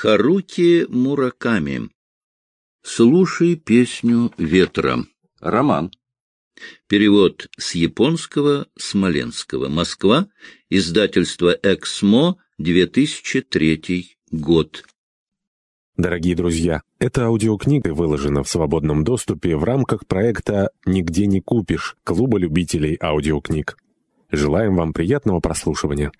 Харуки Мураками. Слушай песню ветра. Роман. Перевод с японского Смоленского. Москва. Издательство «Эксмо», 2003 год. Дорогие друзья, эта аудиокнига выложена в свободном доступе в рамках проекта «Нигде не купишь» Клуба любителей аудиокниг. Желаем вам приятного прослушивания.